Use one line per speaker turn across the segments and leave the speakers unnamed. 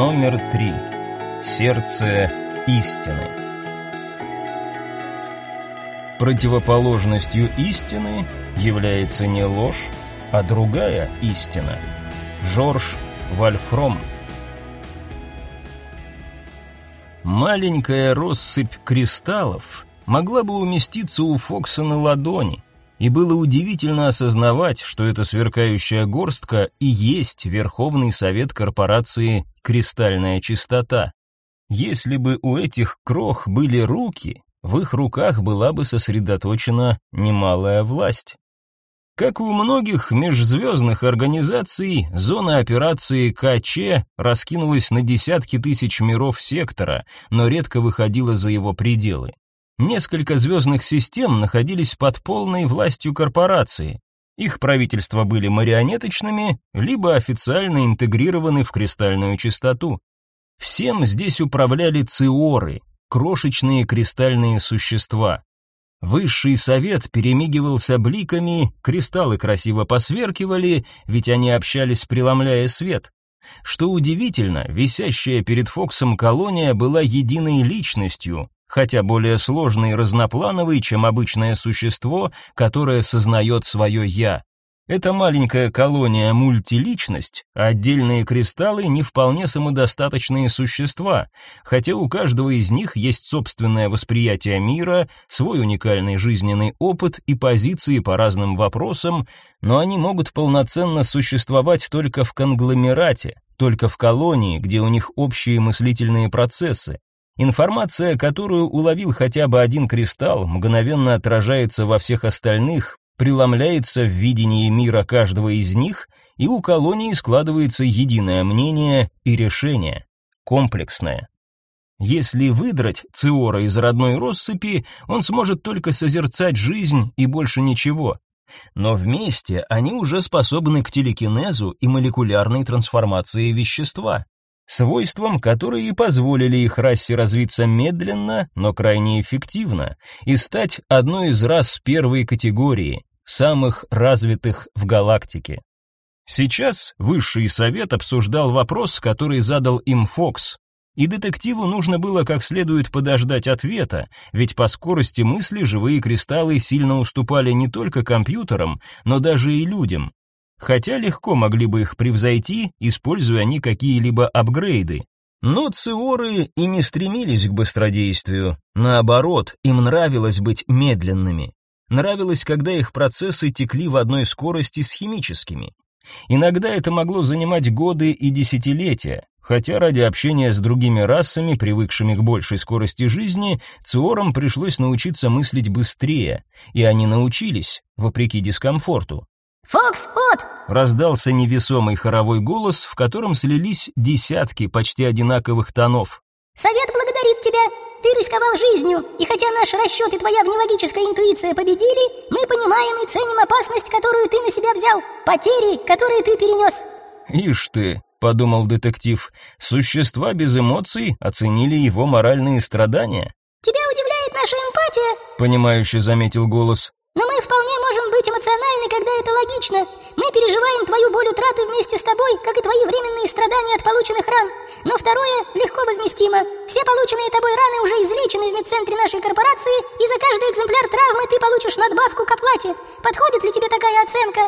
Номер три. Сердце истины. Противоположностью истины является не ложь, а другая истина. Жорж Вольфром. Маленькая россыпь кристаллов могла бы уместиться у Фокса на ладони, и было удивительно осознавать, что эта сверкающая горстка и есть Верховный Совет корпорации «Кристальная чистота». Если бы у этих крох были руки, в их руках была бы сосредоточена немалая власть. Как и у многих межзвездных организаций, зона операции КЧ раскинулась на десятки тысяч миров сектора, но редко выходила за его пределы. Несколько звездных систем находились под полной властью корпорации. Их правительства были марионеточными, либо официально интегрированы в кристальную чистоту. Всем здесь управляли циоры, крошечные кристальные существа. Высший совет перемигивался бликами, кристаллы красиво посверкивали, ведь они общались, преломляя свет. Что удивительно, висящая перед Фоксом колония была единой личностью, хотя более сложный и разноплановый, чем обычное существо, которое сознает свое «я». Это маленькая колония мультиличность, а отдельные кристаллы не вполне самодостаточные существа, хотя у каждого из них есть собственное восприятие мира, свой уникальный жизненный опыт и позиции по разным вопросам, но они могут полноценно существовать только в конгломерате, только в колонии, где у них общие мыслительные процессы. Информация, которую уловил хотя бы один кристалл, мгновенно отражается во всех остальных, преломляется в видении мира каждого из них, и у колонии складывается единое мнение и решение, комплексное. Если выдрать Циора из родной россыпи, он сможет только созерцать жизнь и больше ничего. Но вместе они уже способны к телекинезу и молекулярной трансформации вещества свойствам, которые и позволили их расе развиться медленно, но крайне эффективно, и стать одной из рас первой категории, самых развитых в галактике. Сейчас Высший Совет обсуждал вопрос, который задал им Фокс, и детективу нужно было как следует подождать ответа, ведь по скорости мысли живые кристаллы сильно уступали не только компьютерам, но даже и людям, хотя легко могли бы их превзойти, используя они какие-либо апгрейды. Но циоры и не стремились к быстродействию, наоборот, им нравилось быть медленными. Нравилось, когда их процессы текли в одной скорости с химическими. Иногда это могло занимать годы и десятилетия, хотя ради общения с другими расами, привыкшими к большей скорости жизни, циорам пришлось научиться мыслить быстрее, и они научились, вопреки дискомфорту.
«Фокс, от!»
Раздался невесомый хоровой голос, в котором слились десятки почти одинаковых тонов.
«Совет благодарит тебя. Ты рисковал жизнью, и хотя наш расчет и твоя внелогическая интуиция победили, мы понимаем и ценим опасность, которую ты на себя взял, потери, которые ты перенес».
«Ишь ты», — подумал детектив, — «существа без эмоций оценили его моральные страдания».
«Тебя удивляет наша эмпатия?»
— понимающе заметил голос.
Но мы вполне можем быть эмоциональны, когда это логично. Мы переживаем твою боль утраты вместе с тобой, как и твои временные страдания от полученных ран. Но второе легко возместимо. Все полученные тобой раны уже излечены в медцентре нашей корпорации, и за каждый экземпляр травмы ты получишь надбавку к оплате. Подходит ли тебе такая оценка?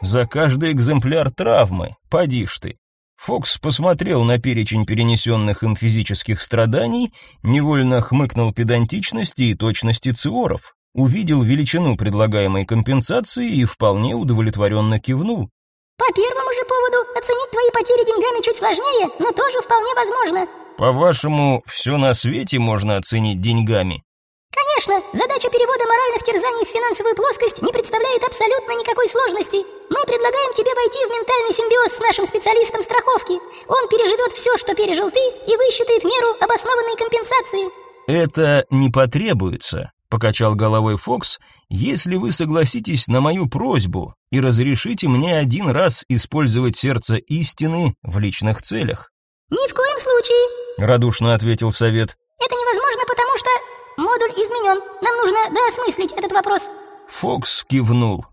За каждый экземпляр травмы, поди ж ты. Фокс посмотрел на перечень перенесенных им физических страданий, невольно хмыкнул педантичности и точности циоров увидел величину предлагаемой компенсации и вполне удовлетворенно кивнул.
По первому же поводу оценить твои потери деньгами чуть сложнее, но тоже вполне возможно.
По-вашему, все на свете можно оценить деньгами?
Конечно, задача перевода моральных терзаний в финансовую плоскость не представляет абсолютно никакой сложности. Мы предлагаем тебе войти в ментальный симбиоз с нашим специалистом страховки. Он переживет все, что пережил ты, и высчитает меру обоснованной компенсации.
Это не потребуется, покачал головой Фокс, если вы согласитесь на мою просьбу и разрешите мне один раз использовать сердце истины в личных целях.
Ни в коем случае,
радушно ответил совет.
Это невозможно, потому что модуль изменен. Нам нужно доосмыслить этот вопрос.
Фокс кивнул.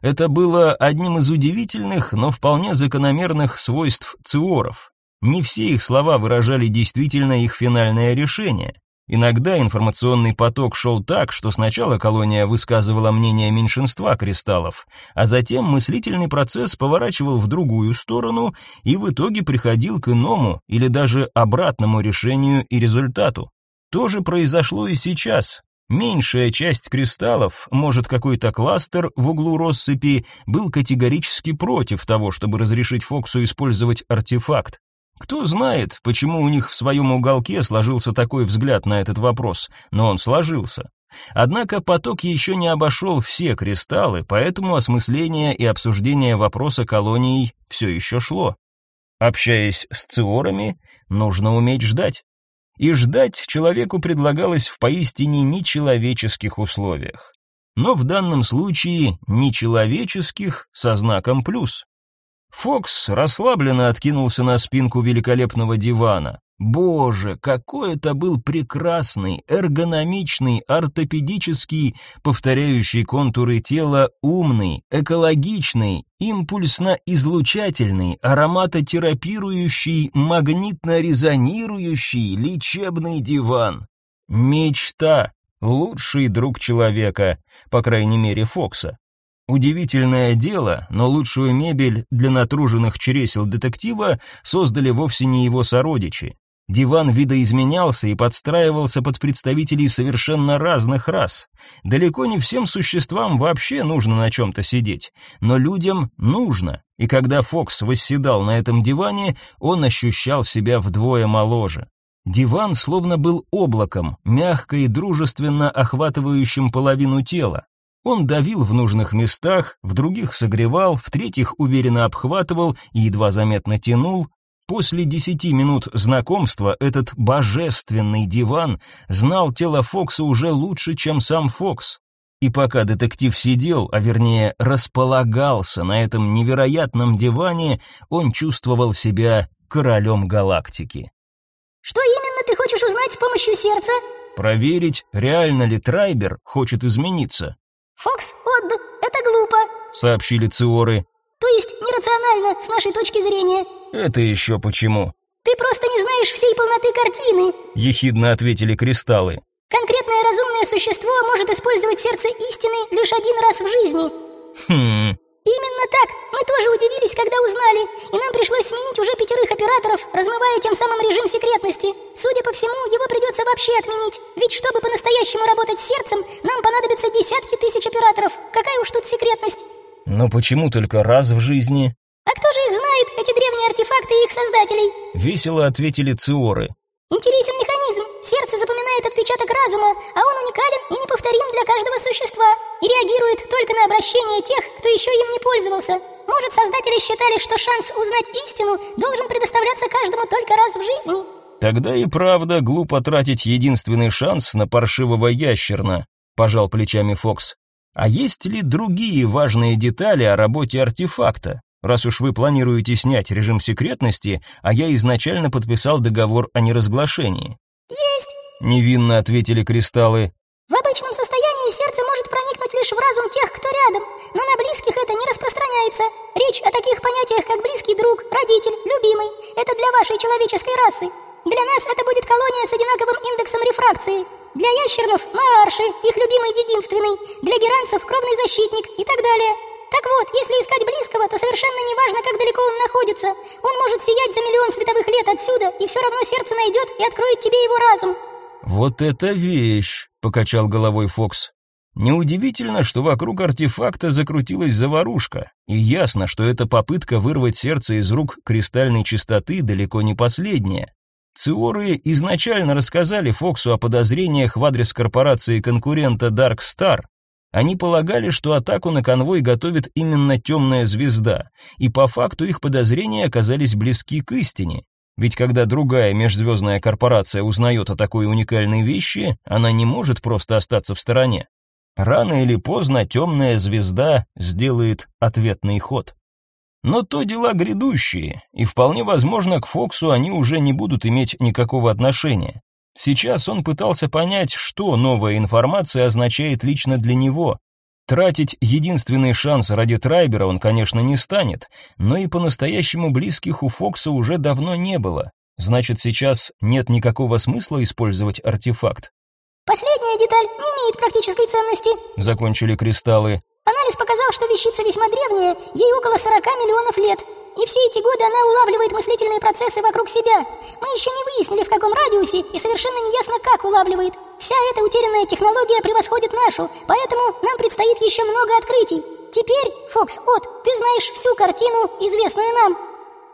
Это было одним из удивительных, но вполне закономерных свойств циоров. Не все их слова выражали действительно их финальное решение. Иногда информационный поток шел так, что сначала колония высказывала мнение меньшинства кристаллов, а затем мыслительный процесс поворачивал в другую сторону и в итоге приходил к иному или даже обратному решению и результату. То же произошло и сейчас. Меньшая часть кристаллов, может какой-то кластер в углу россыпи, был категорически против того, чтобы разрешить Фоксу использовать артефакт. Кто знает, почему у них в своем уголке сложился такой взгляд на этот вопрос, но он сложился. Однако поток еще не обошел все кристаллы, поэтому осмысление и обсуждение вопроса колоний все еще шло. Общаясь с циорами, нужно уметь ждать. И ждать человеку предлагалось в поистине нечеловеческих условиях. Но в данном случае нечеловеческих со знаком плюс. Фокс расслабленно откинулся на спинку великолепного дивана. Боже, какой это был прекрасный, эргономичный, ортопедический, повторяющий контуры тела, умный, экологичный, импульсно-излучательный, ароматотерапирующий, магнитно-резонирующий, лечебный диван. Мечта, лучший друг человека, по крайней мере Фокса. Удивительное дело, но лучшую мебель для натруженных чересел детектива создали вовсе не его сородичи. Диван видоизменялся и подстраивался под представителей совершенно разных рас. Далеко не всем существам вообще нужно на чем-то сидеть, но людям нужно. И когда Фокс восседал на этом диване, он ощущал себя вдвое моложе. Диван словно был облаком, мягко и дружественно охватывающим половину тела. Он давил в нужных местах, в других согревал, в третьих уверенно обхватывал и едва заметно тянул. После десяти минут знакомства этот божественный диван знал тело Фокса уже лучше, чем сам Фокс. И пока детектив сидел, а вернее располагался на этом невероятном диване, он чувствовал себя королем галактики.
«Что именно ты хочешь узнать с помощью сердца?»
Проверить, реально ли Трайбер хочет измениться.
«Фокс, Одд, это глупо», —
сообщили Циоры.
«То есть нерационально, с нашей точки зрения».
«Это еще почему?»
«Ты просто не знаешь всей полноты картины», —
ехидно ответили кристаллы.
«Конкретное разумное существо может использовать сердце истины лишь один раз в жизни».
«Хм,
удивились, когда узнали, и нам пришлось сменить уже пятерых операторов, размывая тем самым режим секретности. Судя по всему, его придется вообще отменить, ведь чтобы по-настоящему работать с сердцем, нам понадобятся десятки тысяч операторов. Какая уж тут секретность?
Но почему только раз в жизни?
А кто же их знает, эти древние артефакты и их создателей?
Весело ответили Циоры.
Интересен механизм. Сердце запоминает отпечаток разума, а он уникален и неповторим для каждого существа и реагирует только на обращение тех, кто еще им не пользовался. Может, создатели считали, что шанс узнать истину должен предоставляться каждому только раз в жизни?
Тогда и правда глупо тратить единственный шанс на паршивого ящерна, пожал плечами Фокс. А есть ли другие важные детали о работе артефакта? раз уж вы планируете снять режим секретности, а я изначально подписал договор о неразглашении».
«Есть», —
невинно ответили кристаллы.
«В обычном состоянии сердце проникнуть лишь в разум тех, кто рядом, но на близких это не распространяется. Речь о таких понятиях, как близкий друг, родитель, любимый. Это для вашей человеческой расы. Для нас это будет колония с одинаковым индексом рефракции. Для ящеров – Маарши, их любимый единственный. Для геранцев – кровный защитник и так далее. Так вот, если искать близкого, то совершенно не важно, как далеко он находится. Он может сиять за миллион световых лет отсюда, и все равно сердце найдет и откроет тебе его разум.
Вот это вещь, покачал головой Фокс. Неудивительно, что вокруг артефакта закрутилась заварушка, и ясно, что эта попытка вырвать сердце из рук кристальной чистоты далеко не последняя. Циоры изначально рассказали Фоксу о подозрениях в адрес корпорации конкурента Dark Star, они полагали, что атаку на конвой готовит именно темная звезда, и по факту их подозрения оказались близки к истине. Ведь когда другая межзвездная корпорация узнает о такой уникальной вещи, она не может просто остаться в стороне. Рано или поздно темная звезда сделает ответный ход. Но то дела грядущие, и вполне возможно, к Фоксу они уже не будут иметь никакого отношения. Сейчас он пытался понять, что новая информация означает лично для него. Тратить единственный шанс ради Трайбера он, конечно, не станет, но и по-настоящему близких у Фокса уже давно не было. Значит, сейчас нет никакого смысла использовать артефакт.
Последняя деталь не имеет практической ценности,
закончили кристаллы.
Анализ показал, что вещица весьма древняя, ей около 40 миллионов лет. И все эти годы она улавливает мыслительные процессы вокруг себя. Мы еще не выяснили, в каком радиусе, и совершенно неясно, как улавливает. Вся эта утерянная технология превосходит нашу, поэтому нам предстоит еще много открытий. Теперь, Фокс От, ты знаешь всю картину, известную нам.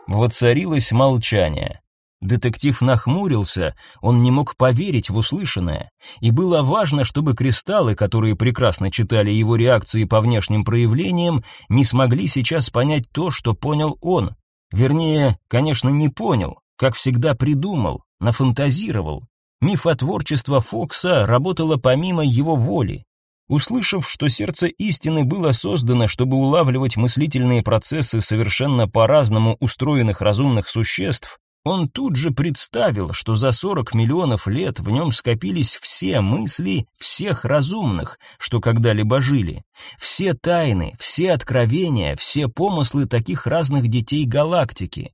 Воцарилось молчание. Детектив нахмурился, он не мог поверить в услышанное, и было важно, чтобы кристаллы, которые прекрасно читали его реакции по внешним проявлениям, не смогли сейчас понять то, что понял он. Вернее, конечно, не понял, как всегда придумал, нафантазировал. Мифотворчество Фокса работало помимо его воли. Услышав, что сердце истины было создано, чтобы улавливать мыслительные процессы совершенно по-разному устроенных разумных существ, он тут же представил, что за 40 миллионов лет в нем скопились все мысли всех разумных, что когда-либо жили, все тайны, все откровения, все помыслы таких разных детей галактики.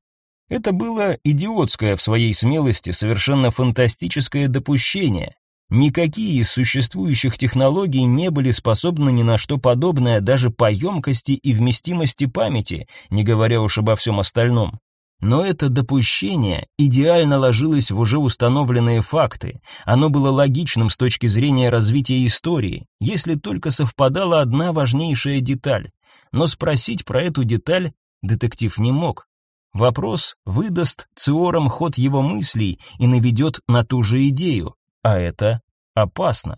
Это было идиотское в своей смелости, совершенно фантастическое допущение. Никакие из существующих технологий не были способны ни на что подобное даже по емкости и вместимости памяти, не говоря уж обо всем остальном. Но это допущение идеально ложилось в уже установленные факты. Оно было логичным с точки зрения развития истории, если только совпадала одна важнейшая деталь. Но спросить про эту деталь детектив не мог. Вопрос выдаст Циорам ход его мыслей и наведет на ту же идею, а это опасно.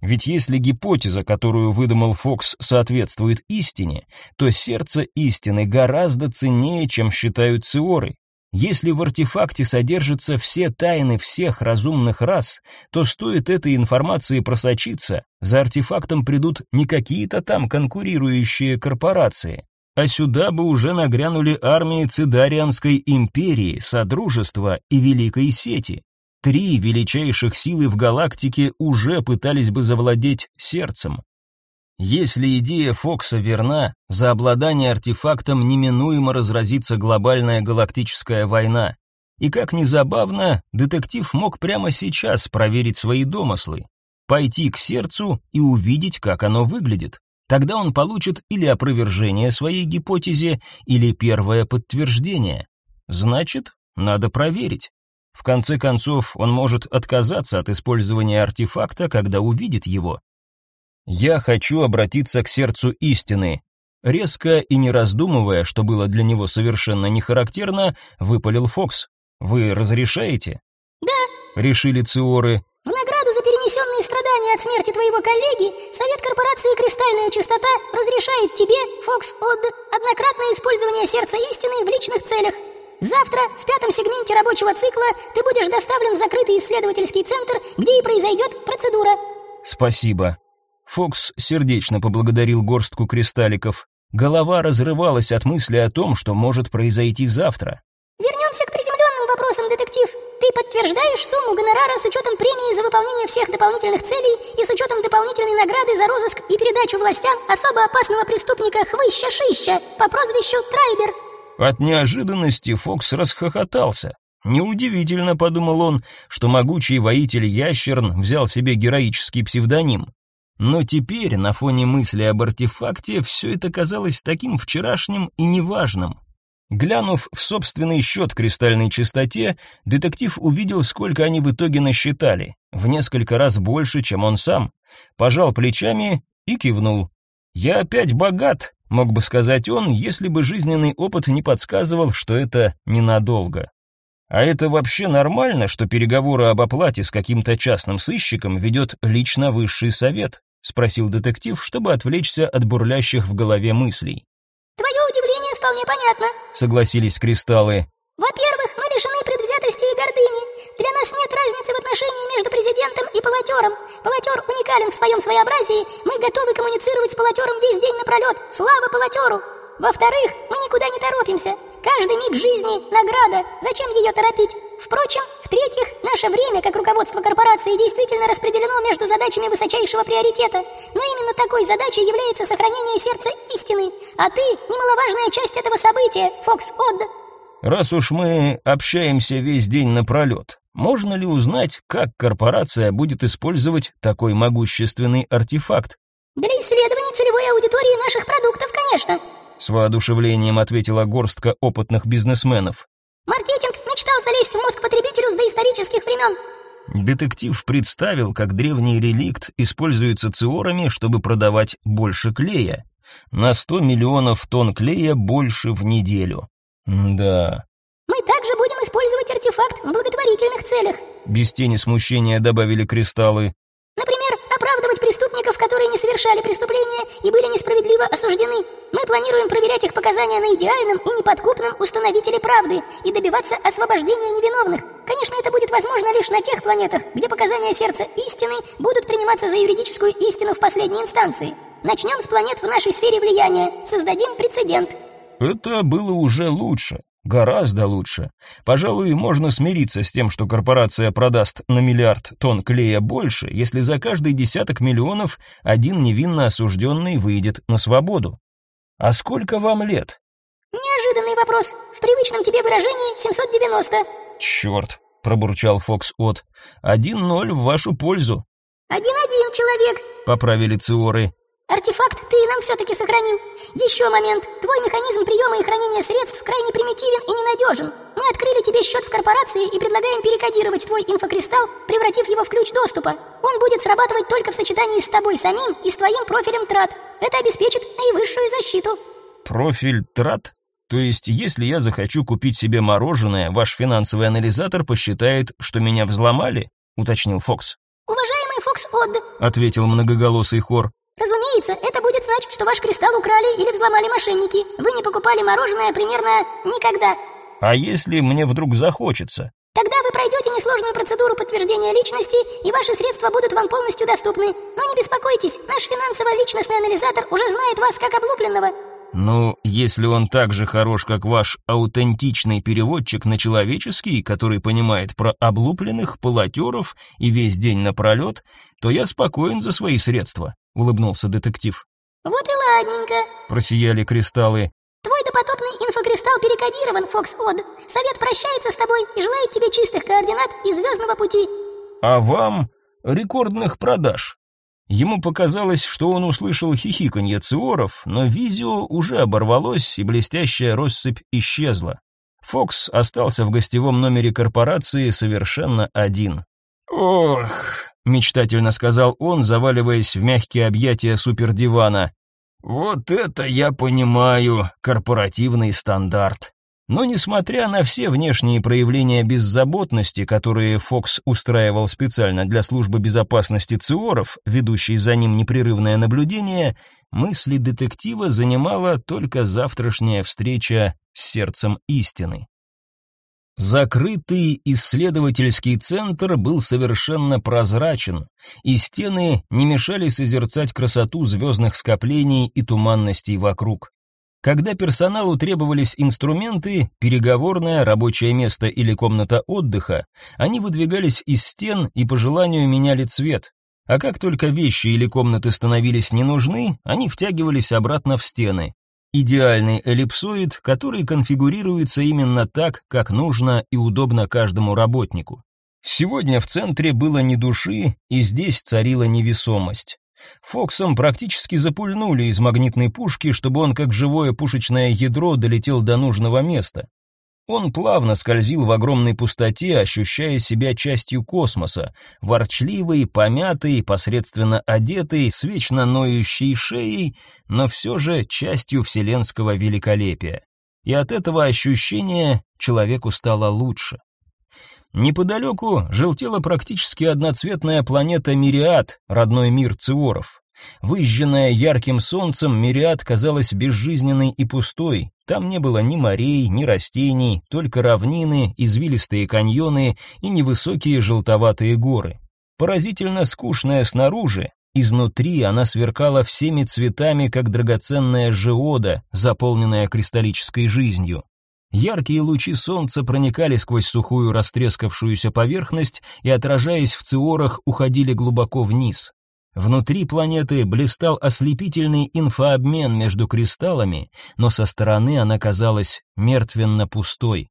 Ведь если гипотеза, которую выдумал Фокс, соответствует истине, то сердце истины гораздо ценнее, чем считают циоры. Если в артефакте содержатся все тайны всех разумных рас, то стоит этой информации просочиться, за артефактом придут не какие-то там конкурирующие корпорации, а сюда бы уже нагрянули армии Цидарианской империи, Содружества и Великой Сети. Три величайших силы в галактике уже пытались бы завладеть сердцем. Если идея Фокса верна, за обладание артефактом неминуемо разразится глобальная галактическая война. И как ни забавно, детектив мог прямо сейчас проверить свои домыслы, пойти к сердцу и увидеть, как оно выглядит. Тогда он получит или опровержение своей гипотезе, или первое подтверждение. Значит, надо проверить. В конце концов, он может отказаться от использования артефакта, когда увидит его. Я хочу обратиться к сердцу истины. Резко и не раздумывая, что было для него совершенно не характерно, выпалил Фокс. Вы разрешаете?
Да,
решили Циоры.
В награду за перенесенные страдания от смерти твоего коллеги, Совет корпорации Кристальная чистота разрешает тебе, Фокс Од, однократное использование сердца истины в личных целях. Завтра в пятом сегменте рабочего цикла ты будешь доставлен в закрытый исследовательский центр, где и произойдет процедура.
Спасибо. Фокс сердечно поблагодарил горстку кристалликов. Голова разрывалась от мысли о том, что может произойти завтра.
Вернемся к приземленным вопросам, детектив. Ты подтверждаешь сумму гонорара с учетом премии за выполнение всех дополнительных целей и с учетом дополнительной награды за розыск и передачу властям особо опасного преступника Хвыща-Шища по прозвищу Трайбер.
От неожиданности Фокс расхохотался. Неудивительно, подумал он, что могучий воитель Ящерн взял себе героический псевдоним. Но теперь, на фоне мысли об артефакте, все это казалось таким вчерашним и неважным. Глянув в собственный счет кристальной чистоте, детектив увидел, сколько они в итоге насчитали, в несколько раз больше, чем он сам. Пожал плечами и кивнул. «Я опять богат», мог бы сказать он, если бы жизненный опыт не подсказывал, что это ненадолго. А это вообще нормально, что переговоры об оплате с каким-то частным сыщиком ведет лично высший совет? спросил детектив, чтобы отвлечься от бурлящих в голове мыслей.
Твое удивление вполне понятно,
согласились кристаллы.
Во-первых, лишены предвзятости и гордыни. Для нас нет разницы в отношении между президентом и полотером. Полотер уникален в своем своеобразии. Мы готовы коммуницировать с полотером весь день напролет. Слава полотеру! Во-вторых, мы никуда не торопимся. Каждый миг жизни — награда. Зачем ее торопить? Впрочем, в-третьих, наше время, как руководство корпорации, действительно распределено между задачами высочайшего приоритета. Но именно такой задачей является сохранение сердца истины. А ты – немаловажная часть этого события, Фокс Одд.
Раз уж мы общаемся весь день напролет, можно ли узнать, как корпорация будет использовать такой могущественный артефакт?
Для исследования целевой аудитории наших продуктов, конечно.
С воодушевлением ответила горстка опытных бизнесменов.
Маркетинг мечтал залезть в мозг потребителю с доисторических времен.
Детектив представил, как древний реликт используется циорами, чтобы продавать больше клея. На 100 миллионов тонн клея больше в неделю. Да.
Мы также будем использовать артефакт в благотворительных целях.
Без тени смущения добавили кристаллы.
Например, оправдывать преступников, которые не совершали преступления и были несправедливо осуждены. Мы планируем проверять их показания на идеальном и неподкупном установителе правды и добиваться освобождения невиновных. Конечно, это будет возможно лишь на тех планетах, где показания сердца истины будут приниматься за юридическую истину в последней инстанции. Начнем с планет в нашей сфере влияния. Создадим прецедент.
Это было уже лучше. Гораздо лучше. Пожалуй, можно смириться с тем, что корпорация продаст на миллиард тонн клея больше, если за каждый десяток миллионов один невинно осужденный выйдет на свободу. А сколько вам лет?
Неожиданный вопрос. В привычном тебе выражении 790.
Черт, пробурчал Фокс От. Один ноль в вашу пользу.
Один-один, человек,
поправили Циоры.
Артефакт ты нам все-таки сохранил. Еще момент. Твой механизм приема и хранения средств крайне примитивен и ненадежен. Мы открыли тебе счет в корпорации и предлагаем перекодировать твой инфокристалл, превратив его в ключ доступа. Он будет срабатывать только в сочетании с тобой самим и с твоим профилем трат. Это обеспечит наивысшую защиту.
Профиль трат? То есть, если я захочу купить себе мороженое, ваш финансовый анализатор посчитает, что меня взломали? Уточнил Фокс.
Уважаемый Фокс Одд,
ответил многоголосый хор.
Разумеется, это будет значить, что ваш кристалл украли или взломали мошенники. Вы не покупали мороженое примерно никогда.
А если мне вдруг захочется?
Тогда вы пройдете несложную процедуру подтверждения личности, и ваши средства будут вам полностью доступны. Но не беспокойтесь, наш финансово-личностный анализатор уже знает вас как облупленного.
Ну, если он так же хорош, как ваш аутентичный переводчик на человеческий, который понимает про облупленных, полотеров и весь день напролет, то я спокоен за свои средства улыбнулся детектив.
Вот и ладненько,
просияли кристаллы.
Твой допотопный инфокристалл перекодирован, Фокс Од. Совет прощается с тобой и желает тебе чистых координат и звездного пути.
А вам рекордных продаж. Ему показалось, что он услышал хихиканье циоров, но визио уже оборвалось, и блестящая россыпь исчезла. Фокс остался в гостевом номере корпорации совершенно один. Ох, мечтательно сказал он, заваливаясь в мягкие объятия супердивана. Вот это я понимаю, корпоративный стандарт. Но несмотря на все внешние проявления беззаботности, которые Фокс устраивал специально для службы безопасности ЦИОРов, ведущей за ним непрерывное наблюдение, мысли детектива занимала только завтрашняя встреча с сердцем истины. Закрытый исследовательский центр был совершенно прозрачен, и стены не мешали созерцать красоту звездных скоплений и туманностей вокруг. Когда персоналу требовались инструменты, переговорное, рабочее место или комната отдыха, они выдвигались из стен и по желанию меняли цвет. А как только вещи или комнаты становились не нужны, они втягивались обратно в стены, Идеальный эллипсоид, который конфигурируется именно так, как нужно и удобно каждому работнику. Сегодня в центре было ни души, и здесь царила невесомость. Фоксом практически запульнули из магнитной пушки, чтобы он как живое пушечное ядро долетел до нужного места. Он плавно скользил в огромной пустоте, ощущая себя частью космоса, ворчливый, помятый, посредственно одетый, с вечно ноющей шеей, но все же частью вселенского великолепия. И от этого ощущения человеку стало лучше. Неподалеку желтела практически одноцветная планета Мириад, родной мир Циоров. Выжженная ярким солнцем, Мириад казалась безжизненной и пустой. Там не было ни морей, ни растений, только равнины, извилистые каньоны и невысокие желтоватые горы. Поразительно скучная снаружи, изнутри она сверкала всеми цветами, как драгоценная жиода, заполненная кристаллической жизнью. Яркие лучи солнца проникали сквозь сухую растрескавшуюся поверхность и, отражаясь в циорах, уходили глубоко вниз. Внутри планеты блистал ослепительный инфообмен между кристаллами, но со стороны она казалась мертвенно пустой.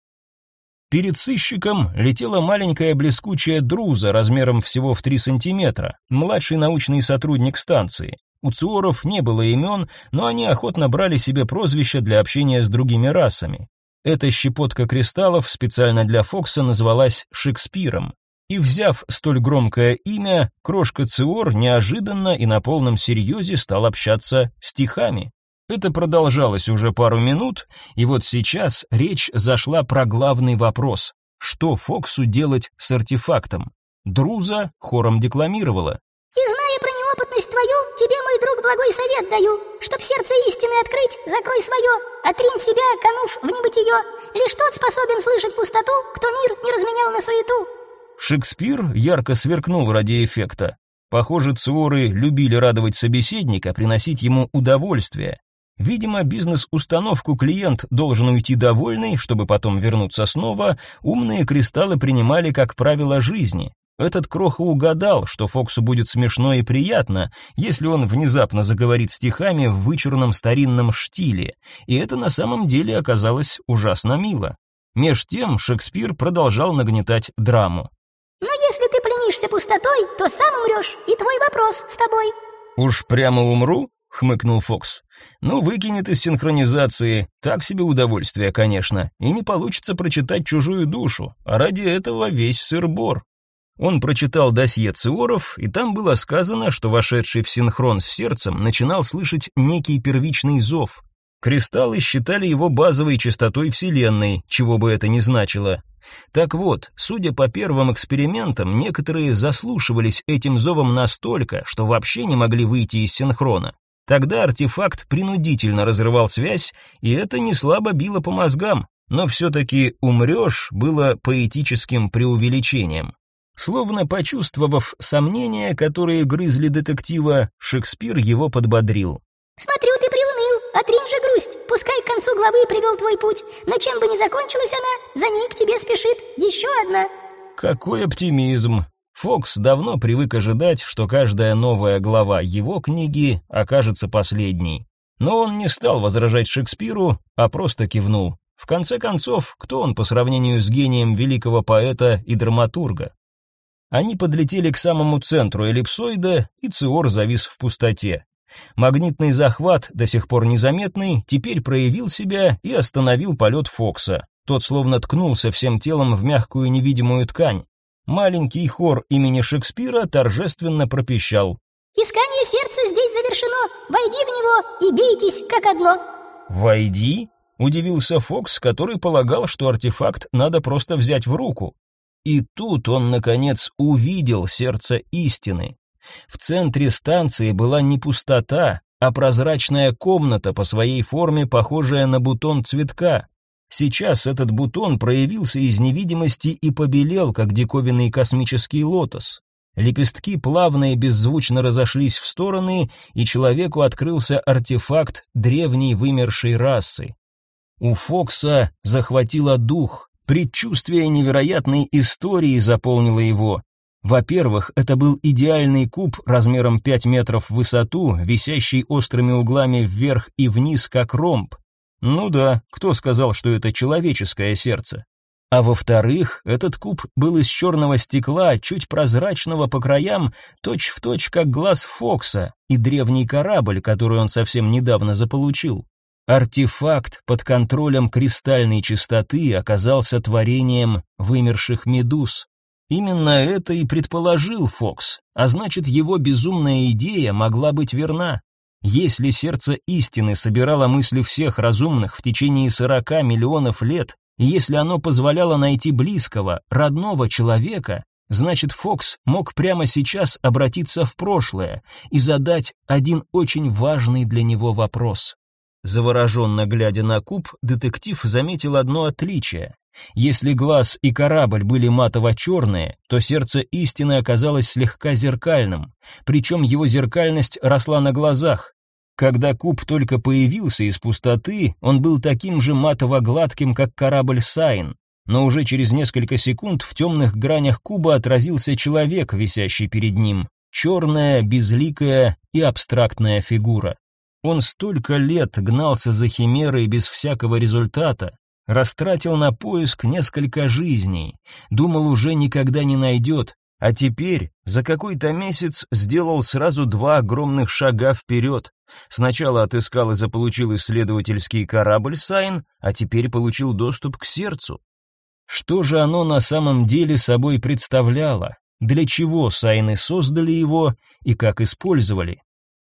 Перед сыщиком летела маленькая блескучая друза размером всего в 3 сантиметра, младший научный сотрудник станции. У циоров не было имен, но они охотно брали себе прозвища для общения с другими расами. Эта щепотка кристаллов специально для Фокса называлась Шекспиром. И взяв столь громкое имя, крошка Циор неожиданно и на полном серьезе стал общаться стихами. Это продолжалось уже пару минут, и вот сейчас речь зашла про главный вопрос. Что Фоксу делать с артефактом? Друза хором декламировала.
«И зная про неопытность твою, тебе, мой друг, благой совет даю. Чтоб сердце истины открыть, закрой свое, отринь себя, канув в небытие. Лишь тот способен слышать пустоту, кто мир не разменял на суету».
Шекспир ярко сверкнул ради эффекта. Похоже, циоры любили радовать собеседника, приносить ему удовольствие. Видимо, бизнес-установку клиент должен уйти довольный, чтобы потом вернуться снова, умные кристаллы принимали как правило жизни. Этот кроха угадал, что Фоксу будет смешно и приятно, если он внезапно заговорит стихами в вычурном старинном штиле, и это на самом деле оказалось ужасно мило. Меж тем Шекспир продолжал нагнетать драму.
«Но если ты пленишься пустотой, то сам умрешь, и твой вопрос с тобой».
«Уж прямо умру?» хмыкнул Фокс. Ну, выкинет из синхронизации. Так себе удовольствие, конечно. И не получится прочитать чужую душу. А ради этого весь сыр-бор. Он прочитал досье Циоров, и там было сказано, что вошедший в синхрон с сердцем начинал слышать некий первичный зов. Кристаллы считали его базовой частотой Вселенной, чего бы это ни значило. Так вот, судя по первым экспериментам, некоторые заслушивались этим зовом настолько, что вообще не могли выйти из синхрона. Тогда артефакт принудительно разрывал связь, и это не слабо било по мозгам, но все-таки «умрешь» было поэтическим преувеличением. Словно почувствовав сомнения, которые грызли детектива, Шекспир его подбодрил.
«Смотрю, ты приуныл, отринь же грусть, пускай к концу главы привел твой путь, но чем бы ни закончилась она, за ней к тебе спешит еще одна».
«Какой оптимизм!» Фокс давно привык ожидать, что каждая новая глава его книги окажется последней. Но он не стал возражать Шекспиру, а просто кивнул. В конце концов, кто он по сравнению с гением великого поэта и драматурга? Они подлетели к самому центру эллипсоида, и Циор завис в пустоте. Магнитный захват, до сих пор незаметный, теперь проявил себя и остановил полет Фокса. Тот словно ткнулся всем телом в мягкую невидимую ткань. Маленький хор имени Шекспира торжественно пропищал.
«Искание сердца здесь завершено! Войди в него и бейтесь как одно!»
«Войди?» — удивился Фокс, который полагал, что артефакт надо просто взять в руку. И тут он, наконец, увидел сердце истины. В центре станции была не пустота, а прозрачная комната по своей форме, похожая на бутон цветка. Сейчас этот бутон проявился из невидимости и побелел, как диковинный космический лотос. Лепестки плавно и беззвучно разошлись в стороны, и человеку открылся артефакт древней вымершей расы. У Фокса захватило дух, предчувствие невероятной истории заполнило его. Во-первых, это был идеальный куб размером 5 метров в высоту, висящий острыми углами вверх и вниз, как ромб. Ну да, кто сказал, что это человеческое сердце? А во-вторых, этот куб был из черного стекла, чуть прозрачного по краям, точь-в-точь точь как глаз Фокса и древний корабль, который он совсем недавно заполучил. Артефакт под контролем кристальной чистоты оказался творением вымерших медуз. Именно это и предположил Фокс, а значит, его безумная идея могла быть верна. Если сердце истины собирало мысли всех разумных в течение сорока миллионов лет, и если оно позволяло найти близкого, родного человека, значит Фокс мог прямо сейчас обратиться в прошлое и задать один очень важный для него вопрос. Завороженно глядя на куб, детектив заметил одно отличие. Если глаз и корабль были матово-черные, то сердце истины оказалось слегка зеркальным, причем его зеркальность росла на глазах. Когда куб только появился из пустоты, он был таким же матово-гладким, как корабль Сайн, но уже через несколько секунд в темных гранях куба отразился человек, висящий перед ним, черная, безликая и абстрактная фигура. Он столько лет гнался за химерой без всякого результата, растратил на поиск несколько жизней, думал уже никогда не найдет, а теперь за какой-то месяц сделал сразу два огромных шага вперед. Сначала отыскал и заполучил исследовательский корабль Сайн, а теперь получил доступ к сердцу. Что же оно на самом деле собой представляло? Для чего Сайны создали его и как использовали?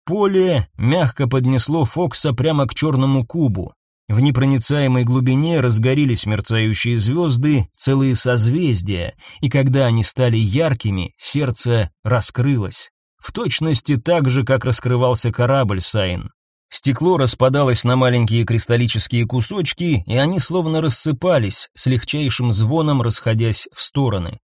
Поле мягко поднесло Фокса прямо к черному кубу. В непроницаемой глубине разгорелись мерцающие звезды, целые созвездия, и когда они стали яркими, сердце раскрылось. В точности так же, как раскрывался корабль Сайн. Стекло распадалось на маленькие кристаллические кусочки, и они словно рассыпались, с легчайшим звоном расходясь в стороны.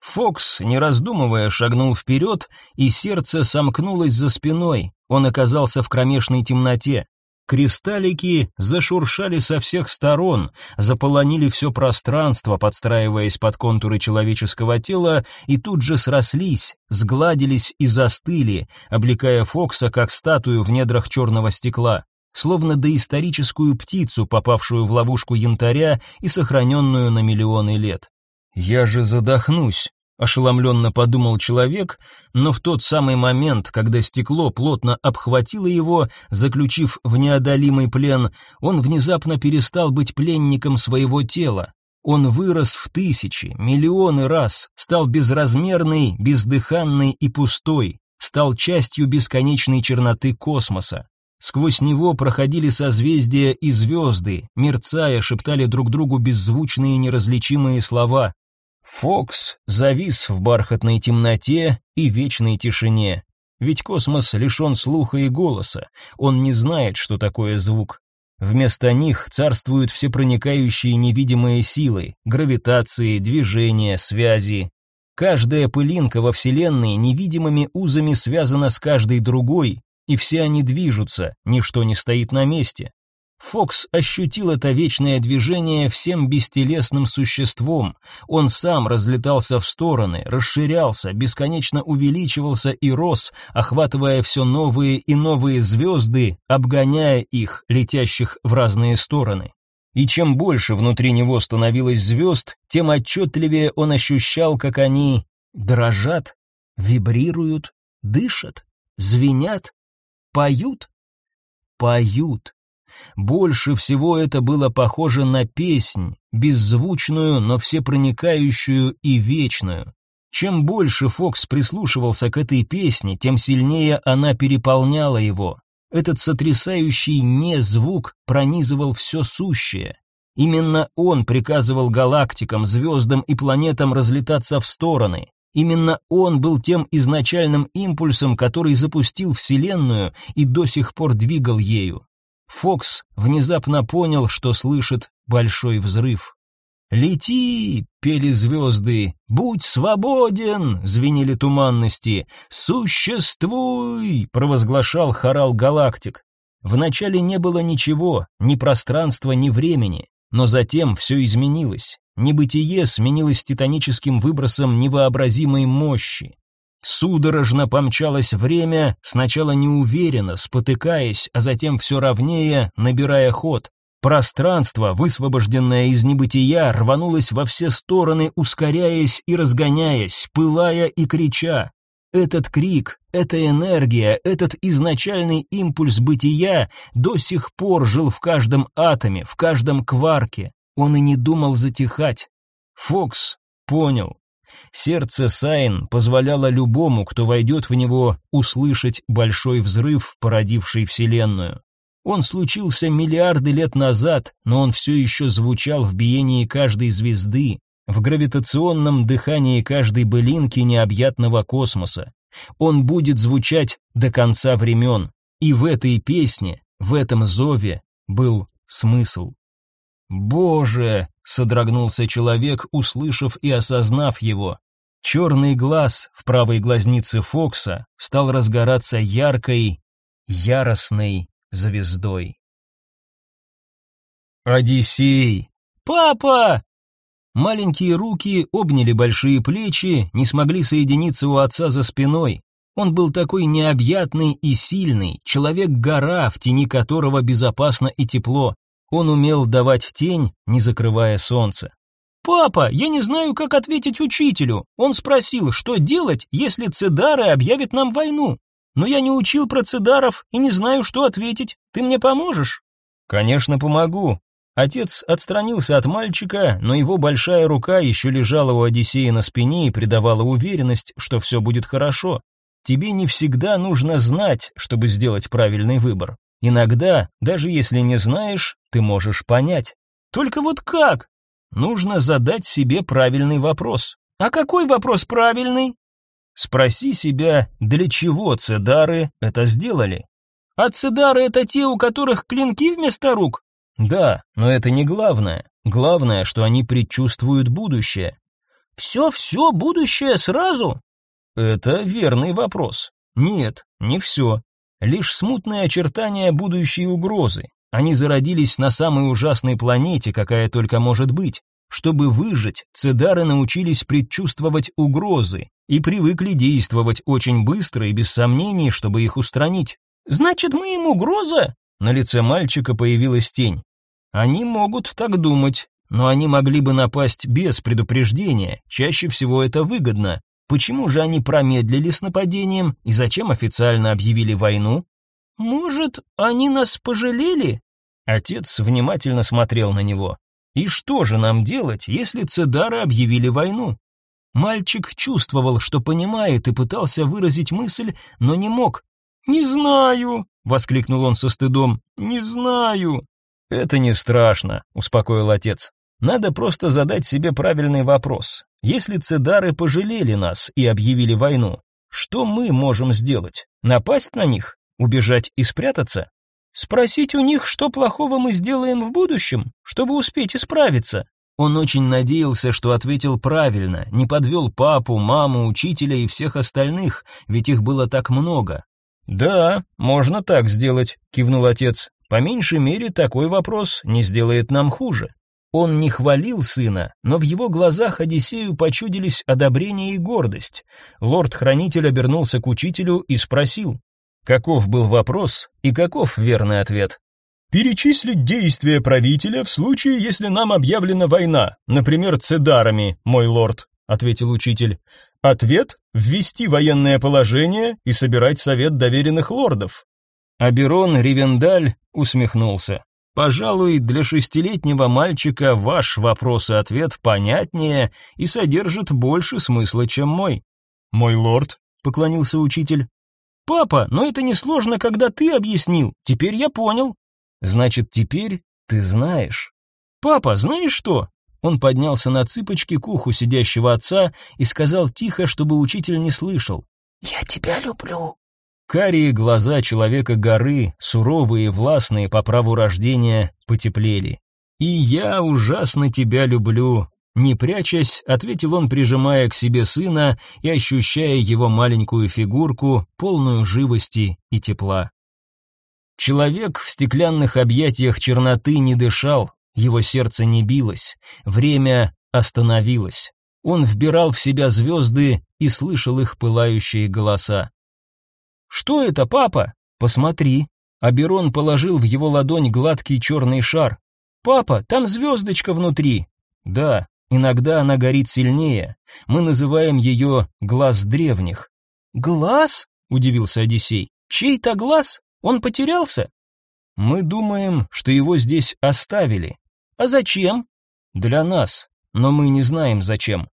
Фокс, не раздумывая, шагнул вперед, и сердце сомкнулось за спиной. Он оказался в кромешной темноте. Кристаллики зашуршали со всех сторон, заполонили все пространство, подстраиваясь под контуры человеческого тела, и тут же срослись, сгладились и застыли, облекая Фокса как статую в недрах черного стекла, словно доисторическую птицу, попавшую в ловушку янтаря и сохраненную на миллионы лет. «Я же задохнусь», ошеломленно подумал человек, но в тот самый момент, когда стекло плотно обхватило его, заключив в неодолимый плен, он внезапно перестал быть пленником своего тела. Он вырос в тысячи, миллионы раз, стал безразмерный, бездыханный и пустой, стал частью бесконечной черноты космоса. Сквозь него проходили созвездия и звезды, мерцая, шептали друг другу беззвучные неразличимые слова. Фокс завис в бархатной темноте и вечной тишине. Ведь космос лишен слуха и голоса, он не знает, что такое звук. Вместо них царствуют всепроникающие невидимые силы, гравитации, движения, связи. Каждая пылинка во Вселенной невидимыми узами связана с каждой другой, и все они движутся, ничто не стоит на месте. Фокс ощутил это вечное движение всем бестелесным существом. Он сам разлетался в стороны, расширялся, бесконечно увеличивался и рос, охватывая все новые и новые звезды, обгоняя их, летящих в разные стороны. И чем больше внутри него становилось звезд, тем отчетливее он ощущал, как они дрожат, вибрируют, дышат, звенят, поют, поют. Больше всего это было похоже на песнь, беззвучную, но всепроникающую и вечную. Чем больше Фокс прислушивался к этой песне, тем сильнее она переполняла его. Этот сотрясающий не-звук пронизывал все сущее. Именно он приказывал галактикам, звездам и планетам разлетаться в стороны. Именно он был тем изначальным импульсом, который запустил Вселенную и до сих пор двигал ею. Фокс внезапно понял, что слышит большой взрыв. «Лети!» — пели звезды. «Будь свободен!» — звенели туманности. «Существуй!» — провозглашал хорал галактик. Вначале не было ничего, ни пространства, ни времени, но затем все изменилось. Небытие сменилось титаническим выбросом невообразимой мощи. Судорожно помчалось время, сначала неуверенно, спотыкаясь, а затем все ровнее, набирая ход. Пространство, высвобожденное из небытия, рванулось во все стороны, ускоряясь и разгоняясь, пылая и крича. Этот крик, эта энергия, этот изначальный импульс бытия до сих пор жил в каждом атоме, в каждом кварке. Он и не думал затихать. Фокс понял, Сердце Сайн позволяло любому, кто войдет в него, услышать большой взрыв, породивший Вселенную. Он случился миллиарды лет назад, но он все еще звучал в биении каждой звезды, в гравитационном дыхании каждой былинки необъятного космоса. Он будет звучать до конца времен. И в этой песне, в этом зове был смысл. «Боже!» — содрогнулся человек, услышав и осознав его. Черный глаз в правой глазнице Фокса стал разгораться яркой, яростной звездой. Одиссей! Папа! Маленькие руки обняли большие плечи, не смогли соединиться у отца за спиной. Он был такой необъятный и сильный, человек-гора, в тени которого безопасно и тепло. Он умел давать тень, не закрывая солнце. «Папа, я не знаю, как ответить учителю. Он спросил, что делать, если цедары объявят нам войну. Но я не учил про цедаров и не знаю, что ответить. Ты мне поможешь?» «Конечно, помогу. Отец отстранился от мальчика, но его большая рука еще лежала у Одиссея на спине и придавала уверенность, что все будет хорошо. Тебе не всегда нужно знать, чтобы сделать правильный выбор. Иногда, даже если не знаешь, ты можешь понять. Только вот как? Нужно задать себе правильный вопрос. А какой вопрос правильный? Спроси себя, для чего цедары это сделали? А цедары это те, у которых клинки вместо рук? Да, но это не главное. Главное, что они предчувствуют будущее. Все-все будущее сразу? Это верный вопрос. Нет, не все. Лишь смутные очертания будущей угрозы. Они зародились на самой ужасной планете, какая только может быть. Чтобы выжить, цедары научились предчувствовать угрозы и привыкли действовать очень быстро и без сомнений, чтобы их устранить. «Значит, мы им угроза?» На лице мальчика появилась тень. Они могут так думать, но они могли бы напасть без предупреждения. Чаще всего это выгодно. Почему же они промедлили с нападением и зачем официально объявили войну? Может, они нас пожалели? Отец внимательно смотрел на него. И что же нам делать, если цедары объявили войну? Мальчик чувствовал, что понимает и пытался выразить мысль, но не мог. «Не знаю», — воскликнул он со стыдом, — «не знаю». «Это не страшно», — успокоил отец. «Надо просто задать себе правильный вопрос. Если цедары пожалели нас и объявили войну, что мы можем сделать? Напасть на них? Убежать и спрятаться? Спросить у них, что плохого мы сделаем в будущем, чтобы успеть исправиться?» Он очень надеялся, что ответил правильно, не подвел папу, маму, учителя и всех остальных, ведь их было так много. «Да, можно так сделать», — кивнул отец. По меньшей мере, такой вопрос не сделает нам хуже. Он не хвалил сына, но в его глазах Одиссею почудились одобрение и гордость. Лорд-хранитель обернулся к учителю и спросил, каков был вопрос и каков верный ответ. «Перечислить действия правителя в случае, если нам объявлена война, например, цедарами, мой лорд», — ответил учитель. «Ответ — ввести военное положение и собирать совет доверенных лордов. Аберон Ривендаль усмехнулся. Пожалуй, для шестилетнего мальчика ваш вопрос и ответ понятнее и содержит больше смысла, чем мой. Мой лорд, поклонился учитель. Папа, но это несложно, когда ты объяснил. Теперь я понял. Значит, теперь ты знаешь. Папа, знаешь что? Он поднялся на цыпочки к уху сидящего отца и сказал тихо, чтобы учитель не слышал. «Я тебя люблю». Карие глаза человека-горы, суровые и властные по праву рождения, потеплели. «И я ужасно тебя люблю», не прячась, ответил он, прижимая к себе сына и ощущая его маленькую фигурку, полную живости и тепла. Человек в стеклянных объятиях черноты не дышал, его сердце не билось, время остановилось. Он вбирал в себя звезды и слышал их пылающие голоса. «Что это, папа?» «Посмотри». Аберон положил в его ладонь гладкий черный шар. «Папа, там звездочка внутри». «Да, иногда она горит сильнее. Мы называем ее глаз древних». «Глаз?» — удивился Одиссей. «Чей-то глаз? Он потерялся?» «Мы думаем, что его здесь оставили». «А зачем?» «Для нас, но мы не знаем зачем».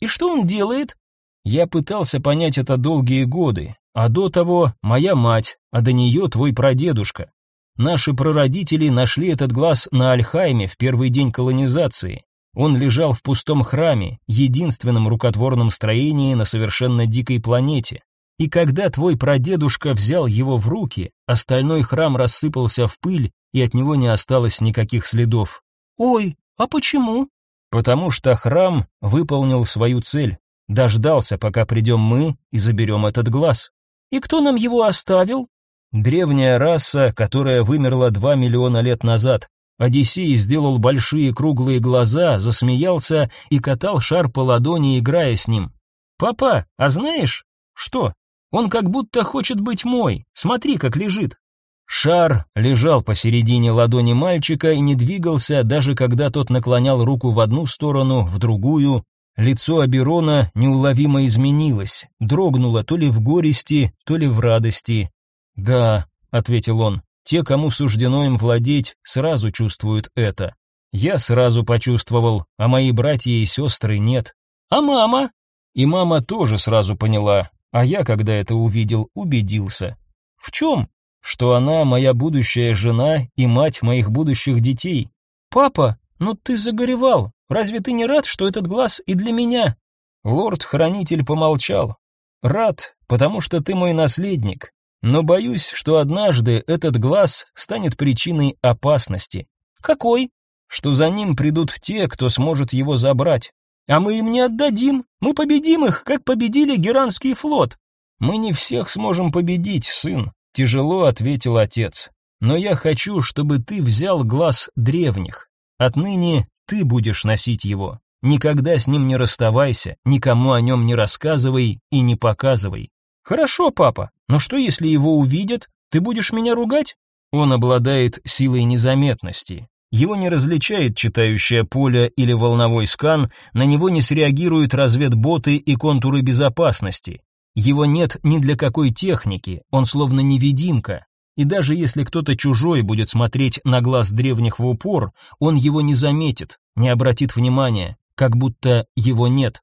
«И что он делает?» Я пытался понять это долгие годы, а до того моя мать, а до нее твой прадедушка. Наши прародители нашли этот глаз на Альхайме в первый день колонизации. Он лежал в пустом храме, единственном рукотворном строении на совершенно дикой планете. И когда твой прадедушка взял его в руки, остальной храм рассыпался в пыль, и от него не осталось никаких следов. Ой, а почему? Потому что храм выполнил свою цель, дождался, пока придем мы и заберем этот глаз. И кто нам его оставил? Древняя раса, которая вымерла два миллиона лет назад. Одиссей сделал большие круглые глаза, засмеялся и катал шар по ладони, играя с ним. «Папа, а знаешь, что? Он как будто хочет быть мой. Смотри, как лежит». Шар лежал посередине ладони мальчика и не двигался, даже когда тот наклонял руку в одну сторону, в другую. Лицо Аберона неуловимо изменилось, дрогнуло то ли в горести, то ли в радости. «Да», — ответил он, — «те, кому суждено им владеть, сразу чувствуют это. Я сразу почувствовал, а мои братья и сестры нет. А мама?» И мама тоже сразу поняла, а я, когда это увидел, убедился. «В чем?» что она моя будущая жена и мать моих будущих детей. Папа, ну ты загоревал. Разве ты не рад, что этот глаз и для меня? Лорд-хранитель помолчал. Рад, потому что ты мой наследник, но боюсь, что однажды этот глаз станет причиной опасности. Какой? Что за ним придут те, кто сможет его забрать. А мы им не отдадим. Мы победим их, как победили Геранский флот. Мы не всех сможем победить, сын. Тяжело ответил отец. Но я хочу, чтобы ты взял глаз древних. Отныне ты будешь носить его. Никогда с ним не расставайся, никому о нем не рассказывай и не показывай. Хорошо, папа. Но что если его увидят? Ты будешь меня ругать? Он обладает силой незаметности. Его не различает читающее поле или волновой скан, на него не среагируют разведботы и контуры безопасности. Его нет ни для какой техники, он словно невидимка. И даже если кто-то чужой будет смотреть на глаз древних в упор, он его не заметит, не обратит внимания, как будто его нет.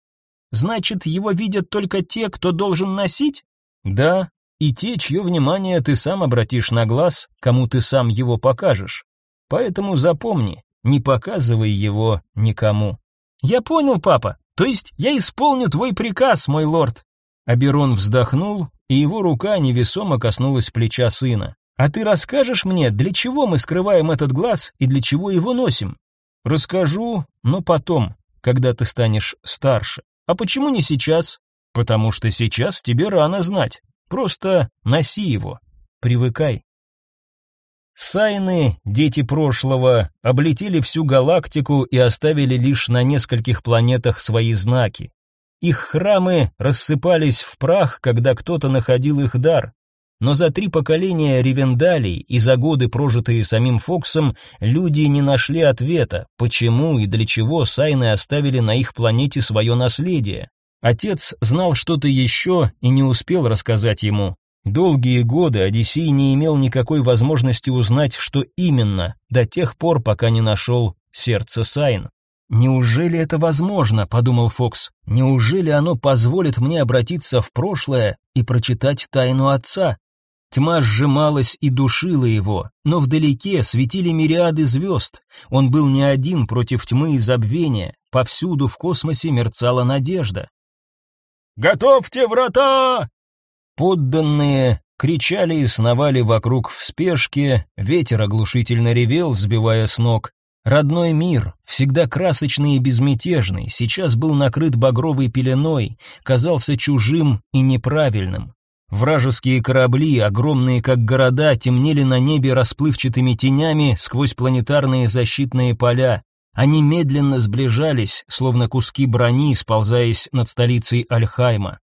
Значит, его видят только те, кто должен носить? Да, и те, чье внимание ты сам обратишь на глаз, кому ты сам его покажешь. Поэтому запомни, не показывай его никому. Я понял, папа. То есть я исполню твой приказ, мой лорд. Аберон вздохнул, и его рука невесомо коснулась плеча сына. «А ты расскажешь мне, для чего мы скрываем этот глаз и для чего его носим?» «Расскажу, но потом, когда ты станешь старше. А почему не сейчас?» «Потому что сейчас тебе рано знать. Просто носи его. Привыкай». Сайны, дети прошлого, облетели всю галактику и оставили лишь на нескольких планетах свои знаки. Их храмы рассыпались в прах, когда кто-то находил их дар. Но за три поколения ревендалей и за годы, прожитые самим Фоксом, люди не нашли ответа, почему и для чего Сайны оставили на их планете свое наследие. Отец знал что-то еще и не успел рассказать ему. Долгие годы Одиссей не имел никакой возможности узнать, что именно, до тех пор, пока не нашел сердце Сайн. Неужели это возможно, подумал Фокс. Неужели оно позволит мне обратиться в прошлое и прочитать тайну отца? Тьма сжималась и душила его, но вдалеке светили мириады звезд. Он был не один против тьмы и забвения. Повсюду в космосе мерцала надежда. «Готовьте врата!» Подданные кричали и сновали вокруг в спешке, ветер оглушительно ревел, сбивая с ног. Родной мир, всегда красочный и безмятежный, сейчас был накрыт багровой пеленой, казался чужим и неправильным. Вражеские корабли, огромные как города, темнели на небе расплывчатыми тенями сквозь планетарные защитные поля. Они медленно сближались, словно куски брони, сползаясь над столицей Альхайма.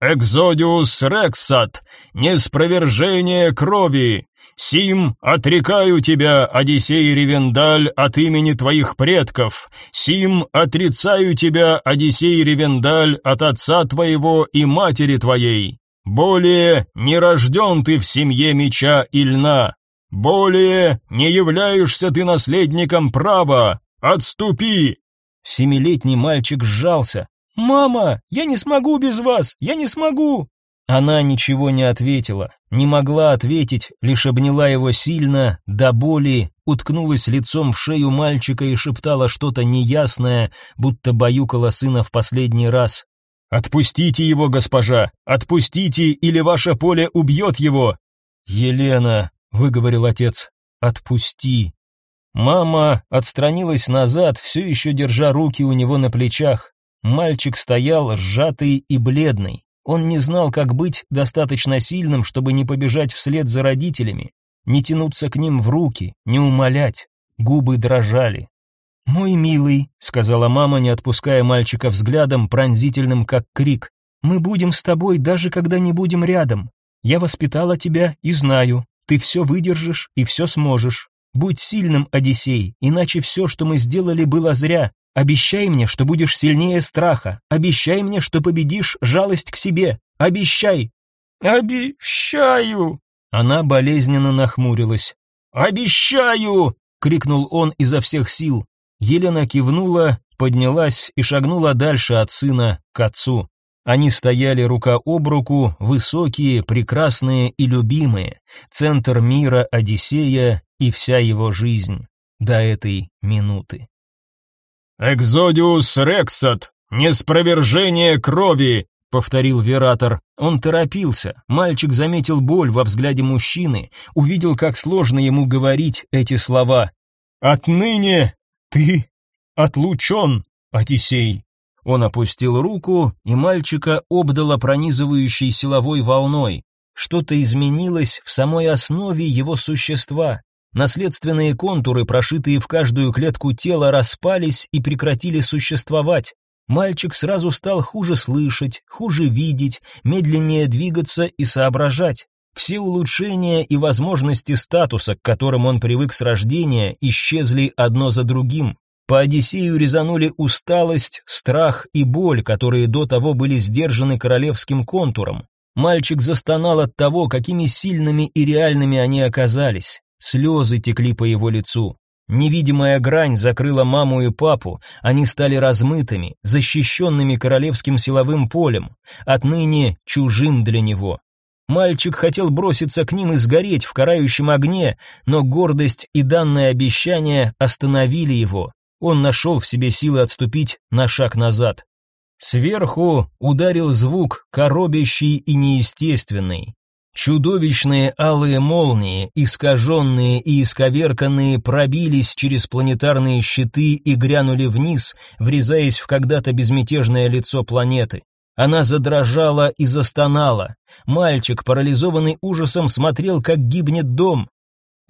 «Экзодиус Рексат! Неспровержение крови! Сим, отрекаю тебя, Одиссей Ревендаль, от имени твоих предков. Сим, отрицаю тебя, Одиссей Ревендаль, от отца твоего и матери твоей. Более не рожден ты в семье меча и льна. Более не являешься ты наследником права. Отступи!» Семилетний мальчик сжался. «Мама, я не смогу без вас, я не смогу!» Она ничего не ответила, не могла ответить, лишь обняла его сильно, до боли, уткнулась лицом в шею мальчика и шептала что-то неясное, будто баюкала сына в последний раз. «Отпустите его, госпожа! Отпустите, или ваше поле убьет его!» «Елена», — выговорил отец, — «отпусти». Мама отстранилась назад, все еще держа руки у него на плечах. Мальчик стоял сжатый и бледный. Он не знал, как быть достаточно сильным, чтобы не побежать вслед за родителями, не тянуться к ним в руки, не умолять. Губы дрожали. «Мой милый», — сказала мама, не отпуская мальчика взглядом, пронзительным как крик, «мы будем с тобой, даже когда не будем рядом. Я воспитала тебя и знаю, ты все выдержишь и все сможешь. Будь сильным, Одиссей, иначе все, что мы сделали, было зря. Обещай мне, что будешь сильнее страха. Обещай мне, что победишь жалость к себе. Обещай.
Обещаю.
Она болезненно нахмурилась. Обещаю, крикнул он изо всех сил. Елена кивнула, поднялась и шагнула дальше от сына к отцу. Они стояли рука об руку, высокие, прекрасные и любимые, центр мира Одиссея и вся его жизнь до этой минуты.
«Экзодиус рексат! Неспровержение крови!» — повторил Вератор.
Он торопился. Мальчик заметил боль во взгляде мужчины, увидел, как сложно ему говорить эти слова.
«Отныне ты отлучен, Одиссей!»
Он опустил руку, и мальчика обдало пронизывающей силовой волной. Что-то изменилось в самой основе его существа. Наследственные контуры, прошитые в каждую клетку тела, распались и прекратили существовать. Мальчик сразу стал хуже слышать, хуже видеть, медленнее двигаться и соображать. Все улучшения и возможности статуса, к которым он привык с рождения, исчезли одно за другим. По Одиссею резанули усталость, страх и боль, которые до того были сдержаны королевским контуром. Мальчик застонал от того, какими сильными и реальными они оказались. Слезы текли по его лицу. Невидимая грань закрыла маму и папу, они стали размытыми, защищенными королевским силовым полем, отныне чужим для него. Мальчик хотел броситься к ним и сгореть в карающем огне, но гордость и данное обещание остановили его. Он нашел в себе силы отступить на шаг назад. Сверху ударил звук, коробящий и неестественный. Чудовищные алые молнии, искаженные и исковерканные, пробились через планетарные щиты и грянули вниз, врезаясь в когда-то безмятежное лицо планеты. Она задрожала и застонала. Мальчик, парализованный ужасом, смотрел, как гибнет дом.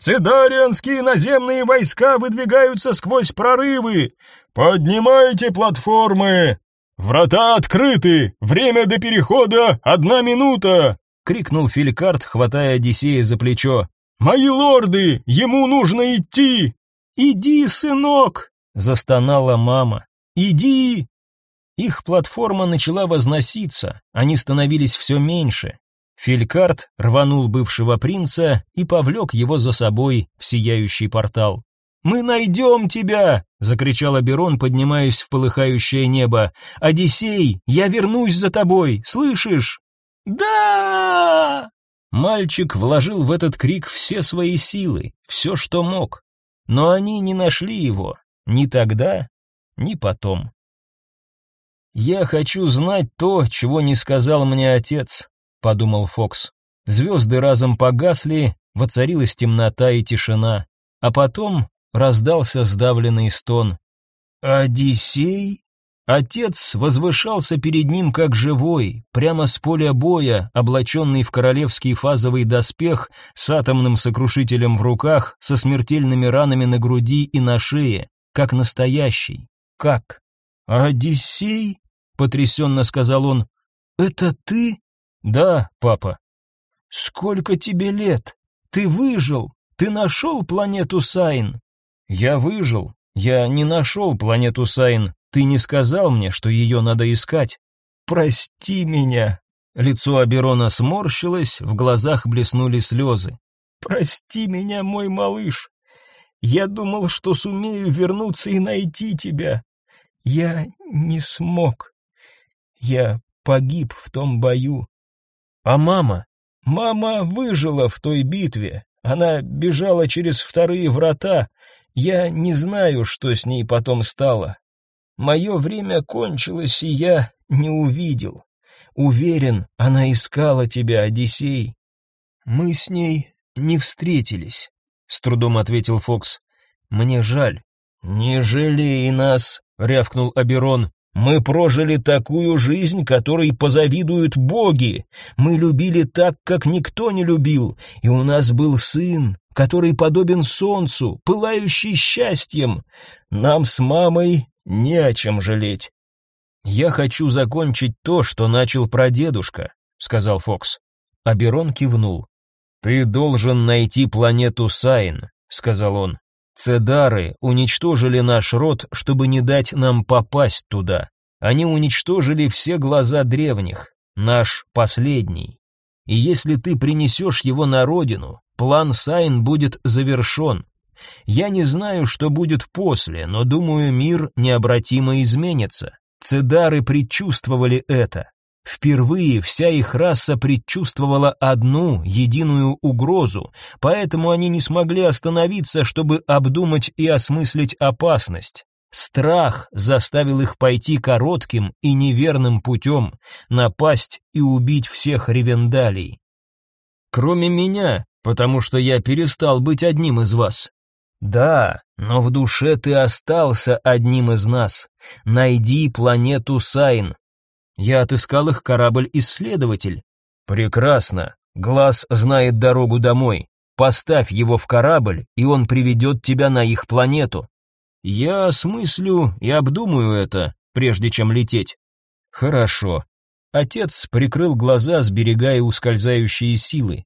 «Цедарианские наземные войска выдвигаются сквозь прорывы! Поднимайте платформы! Врата открыты! Время до перехода — одна минута!»
— крикнул Филикард, хватая Одиссея за плечо.
«Мои лорды, ему нужно идти!»
«Иди, сынок!» — застонала мама. «Иди!» Их платформа начала возноситься, они становились все меньше. Филькард рванул бывшего принца и повлек его за собой в сияющий портал. «Мы найдем тебя!» — закричал Аберон, поднимаясь в полыхающее небо. «Одиссей, я вернусь за тобой, слышишь?»
«Да!»
Мальчик вложил в этот крик все свои силы, все, что мог. Но они не нашли его, ни тогда, ни потом. «Я хочу знать то, чего не сказал мне отец», — подумал Фокс. Звезды разом погасли, воцарилась темнота и тишина, а потом раздался сдавленный стон. «Одиссей?» Отец возвышался перед ним как живой, прямо с поля боя, облаченный в королевский фазовый доспех, с атомным сокрушителем в руках, со смертельными ранами на груди и на шее, как настоящий. Как? «Одиссей?» — потрясенно сказал он. «Это ты?» «Да, папа». «Сколько тебе лет? Ты выжил? Ты нашел планету Сайн?» «Я выжил. Я не нашел планету Сайн. Ты не сказал мне, что ее надо искать. Прости меня. Лицо Аберона сморщилось, в глазах блеснули слезы. Прости меня, мой малыш. Я думал, что сумею вернуться и найти тебя. Я не смог. Я погиб в том бою. А мама? Мама выжила в той битве. Она бежала через вторые врата. Я не знаю, что с ней потом стало. Мое время кончилось, и я не увидел. Уверен, она искала тебя, Одиссей. Мы с ней не встретились, с трудом ответил Фокс. Мне жаль. Не жалей нас, рявкнул Аберон. Мы прожили такую жизнь, которой позавидуют боги. Мы любили так, как никто не любил, и у нас был сын, который подобен солнцу, пылающий счастьем. Нам с мамой не о чем жалеть. Я хочу закончить то, что начал прадедушка, сказал Фокс. Аберон кивнул. Ты должен найти планету Сайн, сказал он. Цедары уничтожили наш род, чтобы не дать нам попасть туда. Они уничтожили все глаза древних, наш последний. И если ты принесешь его на родину, план Сайн будет завершен. Я не знаю, что будет после, но думаю, мир необратимо изменится. Цедары предчувствовали это. Впервые вся их раса предчувствовала одну единую угрозу, поэтому они не смогли остановиться, чтобы обдумать и осмыслить опасность. Страх заставил их пойти коротким и неверным путем, напасть и убить всех ревендалей. Кроме меня, потому что я перестал быть одним из вас. Да, но в душе ты остался одним из нас. Найди планету Сайн, я отыскал их корабль-исследователь. Прекрасно. Глаз знает дорогу домой. Поставь его в корабль, и он приведет тебя на их планету. Я осмыслю и обдумаю это, прежде чем лететь. Хорошо. Отец прикрыл глаза, сберегая ускользающие силы.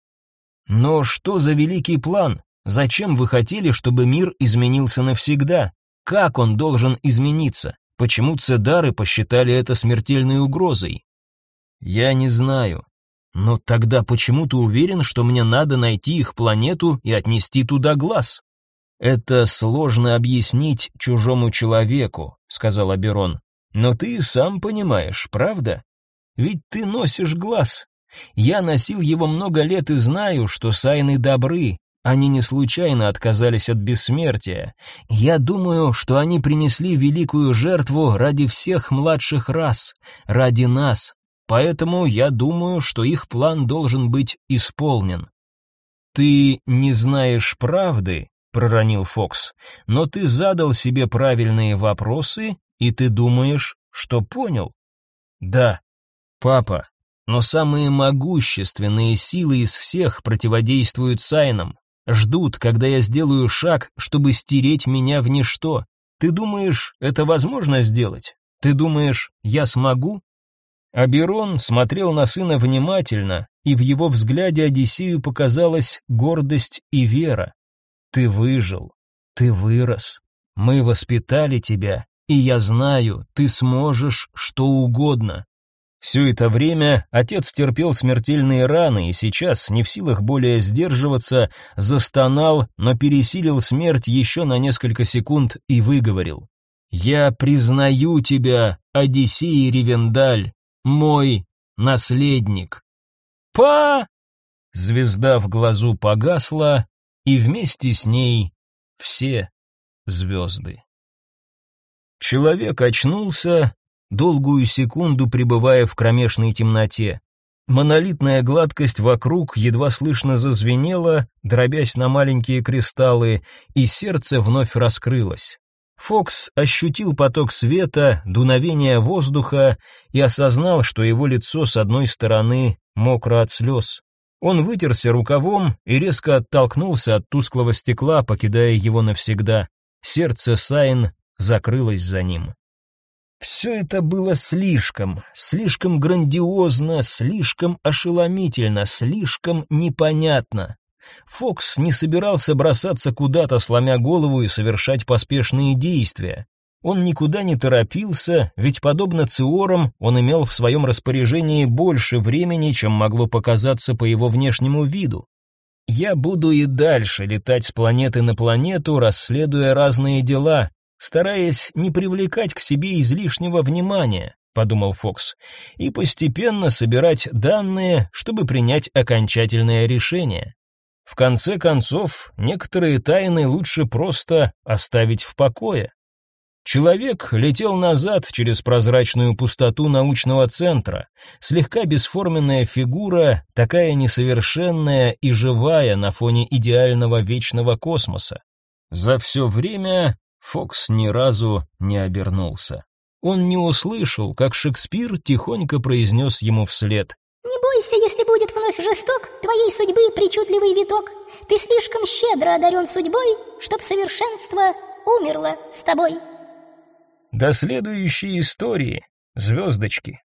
Но что за великий план? Зачем вы хотели, чтобы мир изменился навсегда? Как он должен измениться? Почему цедары посчитали это смертельной угрозой? Я не знаю. Но тогда почему ты уверен, что мне надо найти их планету и отнести туда глаз? Это сложно объяснить чужому человеку, сказал Аберон. Но ты сам понимаешь, правда? Ведь ты носишь глаз. Я носил его много лет и знаю, что сайны добры, они не случайно отказались от бессмертия. Я думаю, что они принесли великую жертву ради всех младших рас, ради нас. Поэтому я думаю, что их план должен быть исполнен. Ты не знаешь правды, проронил Фокс. Но ты задал себе правильные вопросы, и ты думаешь, что понял. Да. Папа, но самые могущественные силы из всех противодействуют Сайнам. Ждут, когда я сделаю шаг, чтобы стереть меня в ничто. Ты думаешь, это возможно сделать? Ты думаешь, я смогу? Аберон смотрел на сына внимательно, и в его взгляде Одиссею показалась гордость и вера. Ты выжил, ты вырос. Мы воспитали тебя, и я знаю, ты сможешь что угодно. Все это время отец терпел смертельные раны и сейчас, не в силах более сдерживаться, застонал, но пересилил смерть еще на несколько секунд и выговорил. «Я признаю тебя, Одиссей Ревендаль, мой наследник». «Па!» Звезда в глазу погасла, и вместе с ней все звезды. Человек очнулся долгую секунду пребывая в кромешной темноте. Монолитная гладкость вокруг едва слышно зазвенела, дробясь на маленькие кристаллы, и сердце вновь раскрылось. Фокс ощутил поток света, дуновение воздуха и осознал, что его лицо с одной стороны мокро от слез. Он вытерся рукавом и резко оттолкнулся от тусклого стекла, покидая его навсегда. Сердце Сайн закрылось за ним. Все это было слишком, слишком грандиозно, слишком ошеломительно, слишком непонятно. Фокс не собирался бросаться куда-то, сломя голову и совершать поспешные действия. Он никуда не торопился, ведь, подобно Циорам, он имел в своем распоряжении больше времени, чем могло показаться по его внешнему виду. «Я буду и дальше летать с планеты на планету, расследуя разные дела, стараясь не привлекать к себе излишнего внимания, подумал Фокс, и постепенно собирать данные, чтобы принять окончательное решение. В конце концов, некоторые тайны лучше просто оставить в покое. Человек летел назад через прозрачную пустоту научного центра, слегка бесформенная фигура, такая несовершенная и живая на фоне идеального вечного космоса. За все время Фокс ни разу не обернулся. он не услышал, как Шекспир тихонько произнес ему вслед.
«Не бойся, если будет вновь жесток твоей судьбы причудливый виток. Ты слишком щедро одарен судьбой, чтоб совершенство умерло с тобой».
До следующей истории, звездочки.